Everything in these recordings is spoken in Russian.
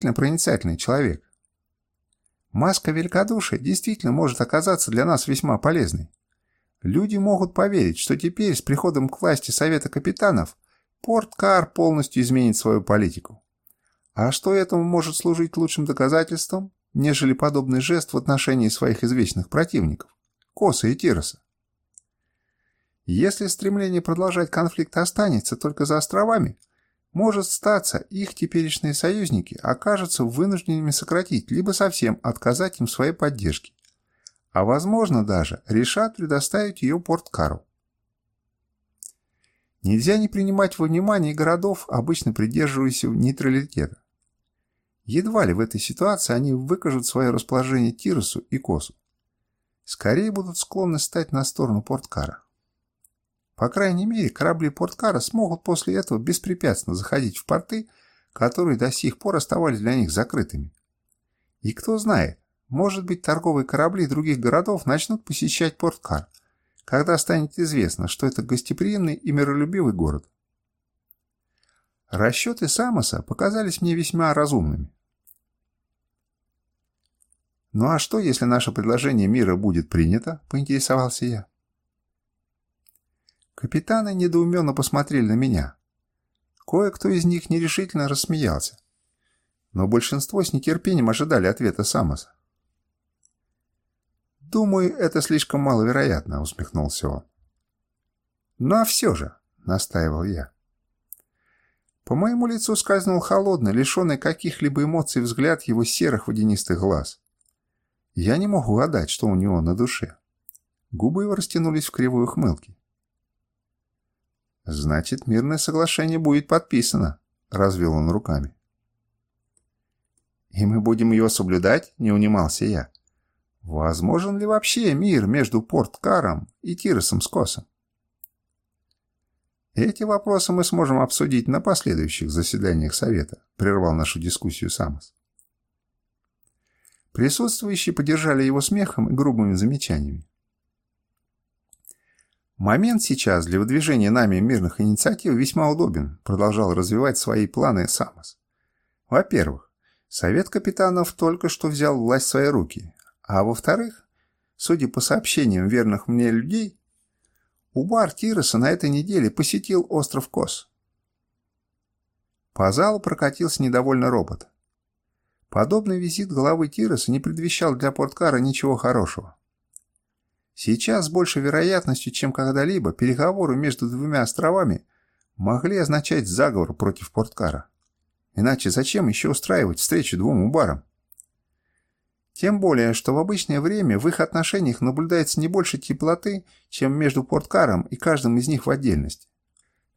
проницательный человек. Маска великодушия действительно может оказаться для нас весьма полезной. Люди могут поверить, что теперь с приходом к власти Совета капитанов Порткар полностью изменит свою политику. А что этому может служить лучшим доказательством, нежели подобный жест в отношении своих извечных противников – Коса и Тироса? Если стремление продолжать конфликт останется только за островами, может статься, их теперешние союзники окажутся вынужденными сократить, либо совсем отказать им своей поддержке, а возможно даже решат предоставить ее Порткару. Нельзя не принимать во внимание городов, обычно придерживающихся нейтралитета. Едва ли в этой ситуации они выкажут свое расположение Тиросу и Косу. Скорее будут склонны стать на сторону Порткара. По крайней мере, корабли Порткара смогут после этого беспрепятственно заходить в порты, которые до сих пор оставались для них закрытыми. И кто знает, может быть, торговые корабли других городов начнут посещать Порткар, когда станет известно, что это гостеприимный и миролюбивый город. Расчеты Самоса показались мне весьма разумными. «Ну а что, если наше предложение мира будет принято?» – поинтересовался я. Капитаны недоуменно посмотрели на меня. Кое-кто из них нерешительно рассмеялся. Но большинство с нетерпением ожидали ответа Самоса. «Думаю, это слишком маловероятно», — усмехнулся он. «Ну а все же», — настаивал я. По моему лицу скользнул холодный, лишенный каких-либо эмоций взгляд его серых водянистых глаз. Я не мог угадать, что у него на душе. Губы его растянулись в кривой ухмылке. «Значит, мирное соглашение будет подписано», — развел он руками. «И мы будем ее соблюдать?» — не унимался я. «Возможен ли вообще мир между Порткаром и Тиросом с Косом?» «Эти вопросы мы сможем обсудить на последующих заседаниях Совета», — прервал нашу дискуссию Самос. Присутствующие поддержали его смехом и грубыми замечаниями. Момент сейчас для выдвижения нами мирных инициатив весьма удобен, продолжал развивать свои планы Самос. Во-первых, Совет капитанов только что взял власть в свои руки, а во-вторых, судя по сообщениям верных мне людей, Убар Тироса на этой неделе посетил остров Кос. По залу прокатился недовольный робот. Подобный визит главы Тироса не предвещал для Порткара ничего хорошего. Сейчас с большей вероятностью, чем когда-либо, переговоры между двумя островами могли означать заговор против Порткара. Иначе зачем еще устраивать встречу двум убарам? Тем более, что в обычное время в их отношениях наблюдается не больше теплоты, чем между Порткаром и каждым из них в отдельности.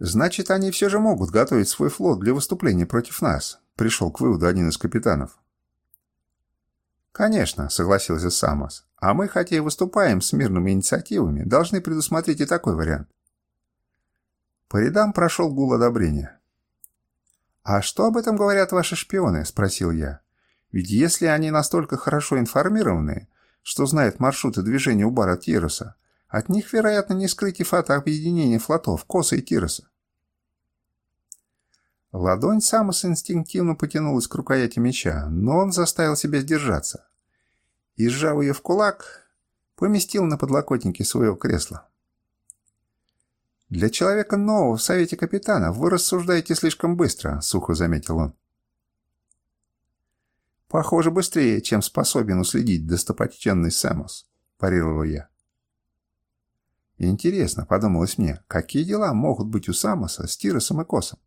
Значит, они все же могут готовить свой флот для выступления против нас, пришел к выводу один из капитанов. «Конечно», — согласился Самос. «А мы, хотя и выступаем с мирными инициативами, должны предусмотреть и такой вариант». По рядам прошел гул одобрения. «А что об этом говорят ваши шпионы?» — спросил я. «Ведь если они настолько хорошо информированы, что знают маршруты движения у бара Тироса, от них, вероятно, не скрыть и фото объединения флотов Коса и Тироса». Ладонь Самос инстинктивно потянулась к рукояти меча, но он заставил себя сдержаться и, сжав ее в кулак, поместил на подлокотнике своего кресла. «Для человека нового в Совете Капитанов вы рассуждаете слишком быстро», — сухо заметил он. «Похоже, быстрее, чем способен уследить достопочтенный Сэмос», — парировал я. «Интересно», — подумалось мне, — «какие дела могут быть у Самоса с Тиросом и Косом?»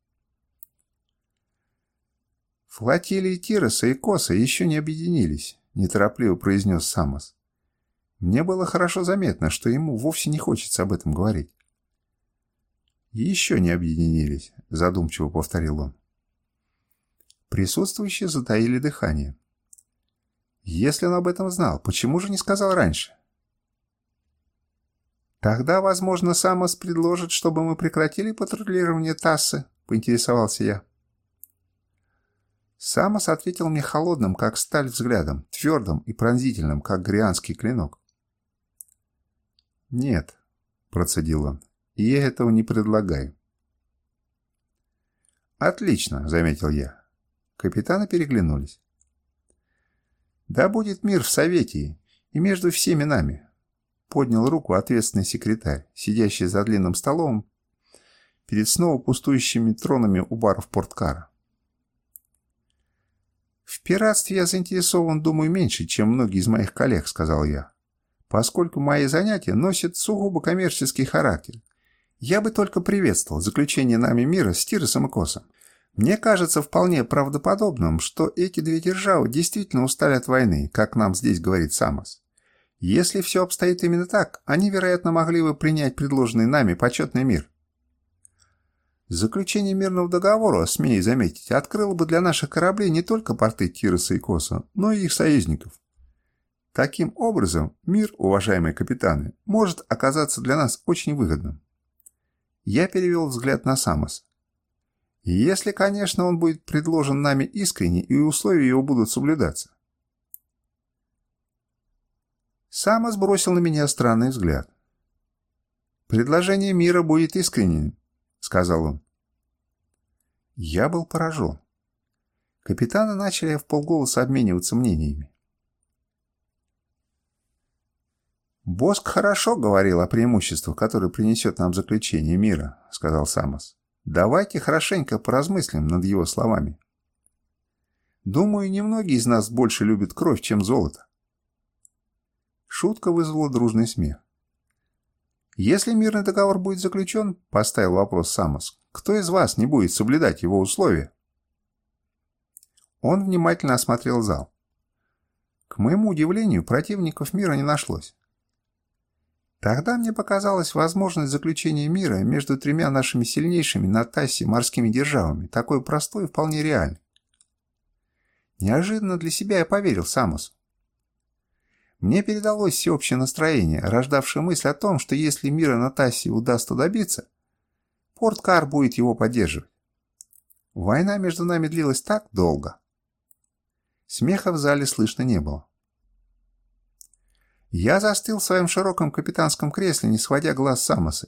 Флотилии Тироса и Коса еще не объединились, — неторопливо произнес Самос. Мне было хорошо заметно, что ему вовсе не хочется об этом говорить. «Еще не объединились», — задумчиво повторил он. Присутствующие затаили дыхание. Если он об этом знал, почему же не сказал раньше? «Тогда, возможно, Самос предложит, чтобы мы прекратили патрулирование Тассы», — поинтересовался я. Самос ответил мне холодным, как сталь взглядом, твердым и пронзительным, как грианский клинок. «Нет», — процедил он, — «и я этого не предлагаю». «Отлично», — заметил я. Капитаны переглянулись. «Да будет мир в Совете и между всеми нами», — поднял руку ответственный секретарь, сидящий за длинным столом перед снова пустующими тронами у баров Порткара. «В пиратстве я заинтересован, думаю, меньше, чем многие из моих коллег», — сказал я, «поскольку мои занятия носят сугубо коммерческий характер. Я бы только приветствовал заключение нами мира с Тиросом и Косом. Мне кажется вполне правдоподобным, что эти две державы действительно устали от войны, как нам здесь говорит Самос. Если все обстоит именно так, они, вероятно, могли бы принять предложенный нами почетный мир. Заключение мирного договора, смею заметить, открыло бы для наших кораблей не только порты Тироса и Коса, но и их союзников. Таким образом, мир, уважаемые капитаны, может оказаться для нас очень выгодным. Я перевел взгляд на Самос. Если, конечно, он будет предложен нами искренне и условия его будут соблюдаться. Самос бросил на меня странный взгляд. «Предложение мира будет искренним», — сказал он. Я был поражен. Капитаны начали в полголоса обмениваться мнениями. «Боск хорошо говорил о преимуществах, которые принесет нам заключение мира», — сказал Самос. «Давайте хорошенько поразмыслим над его словами. Думаю, немногие из нас больше любят кровь, чем золото». Шутка вызвала дружный смех. «Если мирный договор будет заключен», — поставил вопрос Самос, кто из вас не будет соблюдать его условия?» Он внимательно осмотрел зал. К моему удивлению, противников мира не нашлось. Тогда мне показалась возможность заключения мира между тремя нашими сильнейшими на Тассе морскими державами, такой простой и вполне реальной. Неожиданно для себя я поверил Самосу. Мне передалось всеобщее настроение, рождавшее мысль о том, что если мира на Тассе удастся добиться, Порткар будет его поддерживать. Война между нами длилась так долго. Смеха в зале слышно не было. Я застыл в своем широком капитанском кресле, не сводя глаз с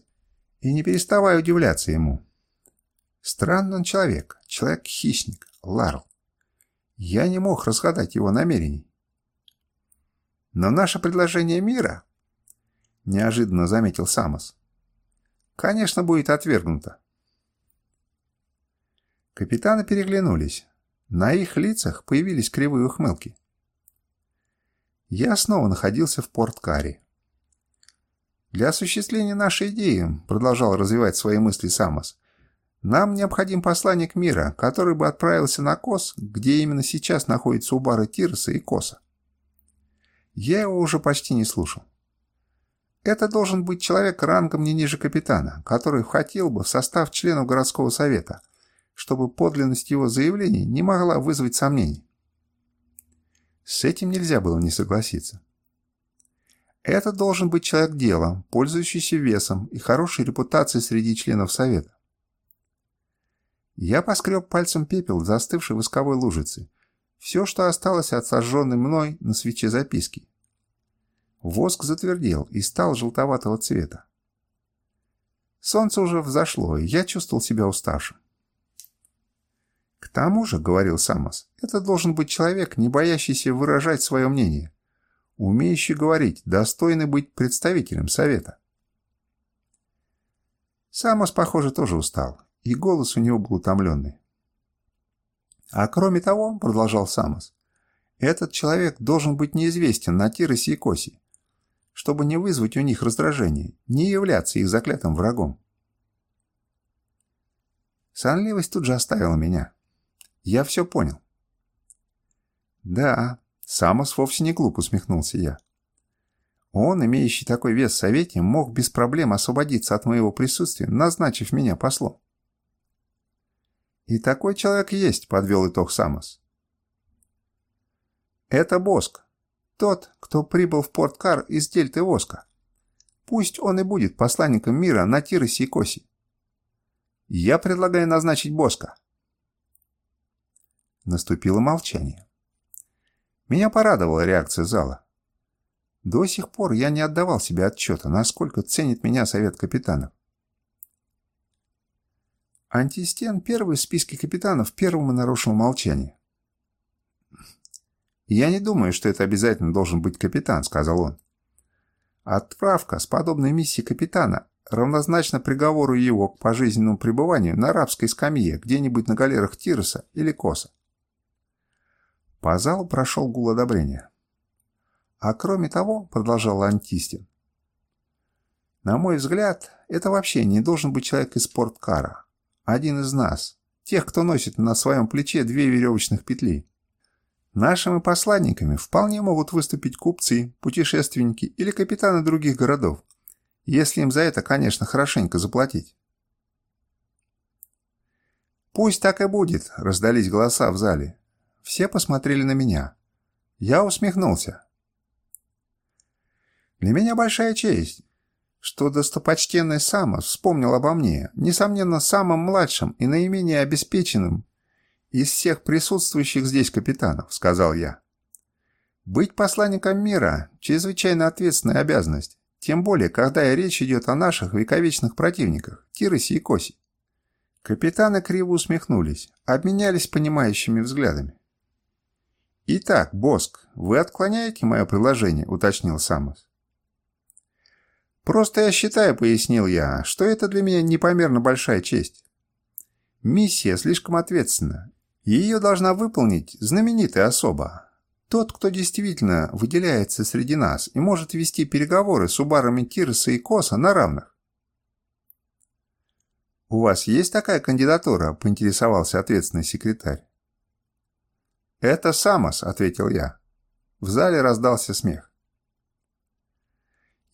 и не переставая удивляться ему. Странный он человек, человек-хищник, Ларл. Я не мог разгадать его намерений. Но наше предложение мира, неожиданно заметил Самос, конечно, будет отвергнуто. Капитаны переглянулись. На их лицах появились кривые ухмылки. Я снова находился в порт-каре. Для осуществления нашей идеи, продолжал развивать свои мысли Самос, нам необходим посланник мира, который бы отправился на Кос, где именно сейчас находится у бара Тироса и Коса. Я его уже почти не слушал. Это должен быть человек рангом не ниже капитана, который входил бы в состав членов городского совета, чтобы подлинность его заявлений не могла вызвать сомнений. С этим нельзя было не согласиться. Это должен быть человек дела, пользующийся весом и хорошей репутацией среди членов совета. Я поскреб пальцем пепел, застывший восковой лужице. Все, что осталось от сожженной мной на свече записки. Воск затвердел и стал желтоватого цвета. Солнце уже взошло, и я чувствовал себя уставшим. «К тому же, — говорил Самос, — это должен быть человек, не боящийся выражать свое мнение, умеющий говорить, достойный быть представителем совета». Самос, похоже, тоже устал, и голос у него был утомленный. «А кроме того, — продолжал Самос, — этот человек должен быть неизвестен на Тиросе и Косе, чтобы не вызвать у них раздражение, не являться их заклятым врагом. Сонливость тут же оставила меня. Я все понял. Да, Самос вовсе не глуп, усмехнулся я. Он, имеющий такой вес в Совете, мог без проблем освободиться от моего присутствия, назначив меня послом. И такой человек есть, подвел итог Самос. Это Боск, тот, кто прибыл в порт Кар из дельты Воска. Пусть он и будет посланником мира на Тиросе и Косе. Я предлагаю назначить Боска. Наступило молчание. Меня порадовала реакция зала. До сих пор я не отдавал себе отчета, насколько ценит меня совет капитанов. Антистен первый в списке капитанов первым нарушил молчание. «Я не думаю, что это обязательно должен быть капитан», — сказал он. «Отправка с подобной миссией капитана равнозначно приговору его к пожизненному пребыванию на арабской скамье где-нибудь на галерах Тироса или Коса». По залу прошел гул одобрения. «А кроме того», — продолжал Антистин, «на мой взгляд, это вообще не должен быть человек из спорткара, один из нас, тех, кто носит на своем плече две веревочных петли». Нашими посланниками вполне могут выступить купцы, путешественники или капитаны других городов, если им за это, конечно, хорошенько заплатить. «Пусть так и будет», — раздались голоса в зале. Все посмотрели на меня. Я усмехнулся. «Для меня большая честь, что достопочтенный Самос вспомнил обо мне, несомненно, самым младшим и наименее обеспеченным из всех присутствующих здесь капитанов», — сказал я. «Быть посланником мира — чрезвычайно ответственная обязанность, тем более, когда и речь идет о наших вековечных противниках, Тиросе и Косе». Капитаны криво усмехнулись, обменялись понимающими взглядами. «Итак, Боск, вы отклоняете мое предложение?» — уточнил Самос. «Просто я считаю, — пояснил я, — что это для меня непомерно большая честь. Миссия слишком ответственна, ее должна выполнить знаменитая особа. Тот, кто действительно выделяется среди нас и может вести переговоры с убарами Кирса и Коса на равных. «У вас есть такая кандидатура?» – поинтересовался ответственный секретарь. «Это Самос», – ответил я. В зале раздался смех.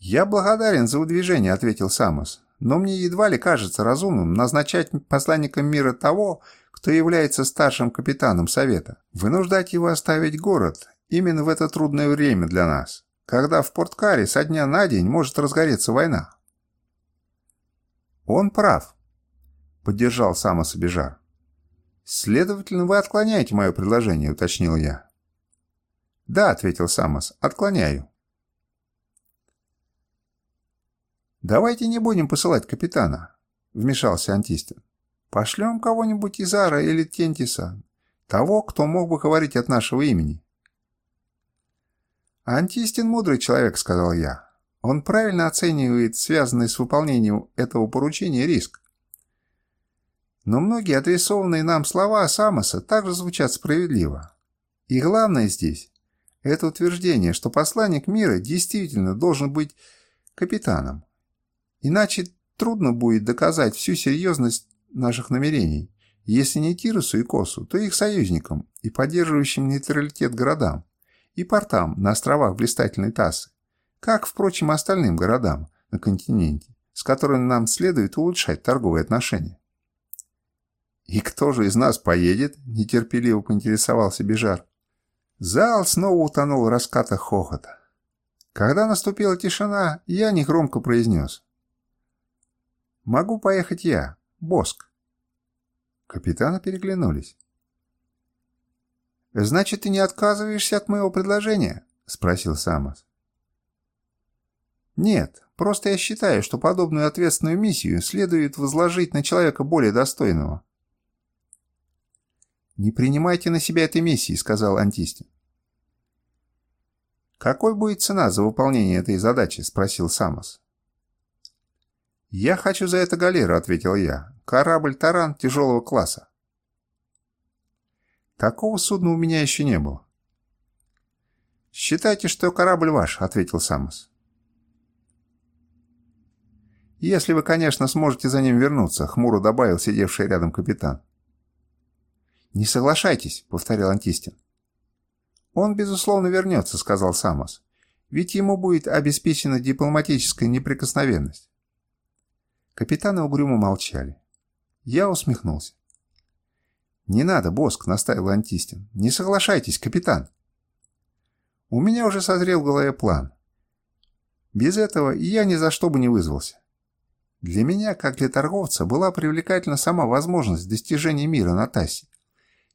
«Я благодарен за выдвижение», – ответил Самос. «Но мне едва ли кажется разумным назначать посланником мира того, кто является старшим капитаном Совета, вынуждать его оставить город именно в это трудное время для нас, когда в Порткаре со дня на день может разгореться война. Он прав, поддержал Самос Бежар. Следовательно, вы отклоняете мое предложение, уточнил я. Да, ответил Самос, отклоняю. Давайте не будем посылать капитана, вмешался Антистин. Пошлем кого-нибудь из Ара или Тентиса, того, кто мог бы говорить от нашего имени. «Антистин мудрый человек», — сказал я. «Он правильно оценивает связанный с выполнением этого поручения риск. Но многие адресованные нам слова Самоса также звучат справедливо. И главное здесь — это утверждение, что посланник мира действительно должен быть капитаном. Иначе трудно будет доказать всю серьезность наших намерений, если не Тирусу и Косу, то их союзникам и поддерживающим нейтралитет городам и портам на островах блистательной Тассы, как, впрочем, остальным городам на континенте, с которыми нам следует улучшать торговые отношения. «И кто же из нас поедет?» – нетерпеливо поинтересовался Бежар. Зал снова утонул в раскатах хохота. Когда наступила тишина, я негромко произнес. «Могу поехать я, Боск». Капитаны переглянулись. «Значит, ты не отказываешься от моего предложения?» — спросил Самос. «Нет, просто я считаю, что подобную ответственную миссию следует возложить на человека более достойного». «Не принимайте на себя этой миссии», — сказал Антистин. «Какой будет цена за выполнение этой задачи?» — спросил Самос. «Я хочу за это галеру», — ответил я. «Корабль «Таран» тяжелого класса». Такого судна у меня еще не было. «Считайте, что корабль ваш», — ответил Самос. «Если вы, конечно, сможете за ним вернуться», — хмуро добавил сидевший рядом капитан. «Не соглашайтесь», — повторил Антистин. «Он, безусловно, вернется», — сказал Самос. «Ведь ему будет обеспечена дипломатическая неприкосновенность». Капитаны угрюмо молчали. Я усмехнулся. «Не надо, Боск», — наставил Антистин. «Не соглашайтесь, капитан». У меня уже созрел в голове план. Без этого я ни за что бы не вызвался. Для меня, как для торговца, была привлекательна сама возможность достижения мира на Тасе.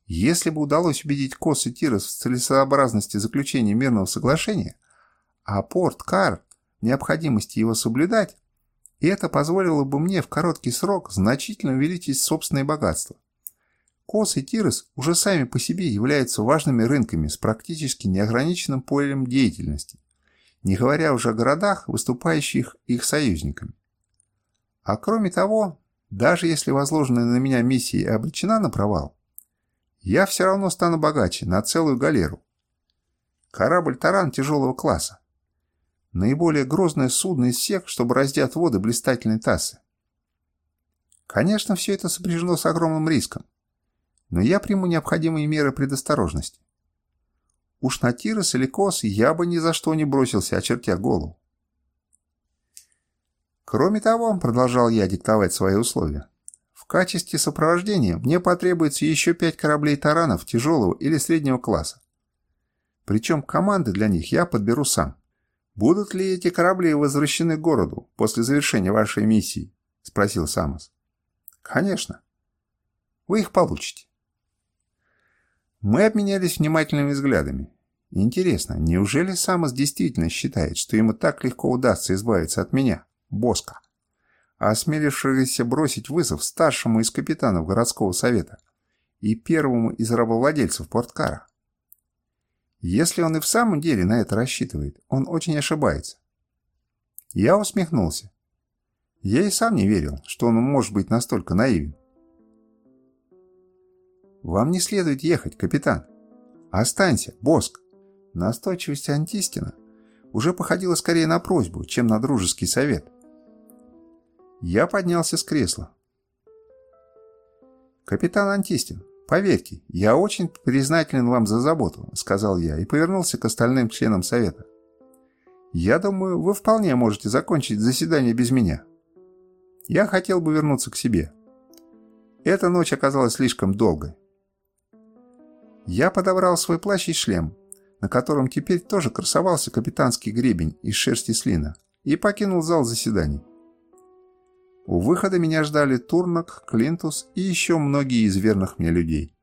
Если бы удалось убедить Кос и Тирос в целесообразности заключения мирного соглашения, а порт Кар необходимости его соблюдать, и это позволило бы мне в короткий срок значительно увеличить собственное богатство. Кос и Тирос уже сами по себе являются важными рынками с практически неограниченным полем деятельности, не говоря уже о городах, выступающих их союзниками. А кроме того, даже если возложенная на меня миссия обречена на провал, я все равно стану богаче на целую галеру. Корабль «Таран» тяжелого класса. Наиболее грозное судно из всех, чтобы раздят воды блистательной тассы. Конечно, все это сопряжено с огромным риском, но я приму необходимые меры предосторожности. Уж на Тирос или Кос я бы ни за что не бросился, очертя голову. Кроме того, продолжал я диктовать свои условия, в качестве сопровождения мне потребуется еще пять кораблей-таранов тяжелого или среднего класса. Причем команды для них я подберу сам. «Будут ли эти корабли возвращены городу после завершения вашей миссии?» – спросил Самос. «Конечно. Вы их получите». Мы обменялись внимательными взглядами. Интересно, неужели Самос действительно считает, что ему так легко удастся избавиться от меня, Боска? осмелившегося бросить вызов старшему из капитанов городского совета и первому из рабовладельцев Порткара. Если он и в самом деле на это рассчитывает, он очень ошибается. Я усмехнулся. Я и сам не верил, что он может быть настолько наивен. «Вам не следует ехать, капитан. Останься, Боск!» Настойчивость Антистина уже походила скорее на просьбу, чем на дружеский совет. Я поднялся с кресла. «Капитан Антистин, поверьте, я очень признателен вам за заботу», — сказал я и повернулся к остальным членам совета. «Я думаю, вы вполне можете закончить заседание без меня. Я хотел бы вернуться к себе. Эта ночь оказалась слишком долгой». Я подобрал свой плащ и шлем, на котором теперь тоже красовался капитанский гребень из шерсти слина, и покинул зал заседаний. У выхода меня ждали Турнок, Клинтус и еще многие из верных мне людей.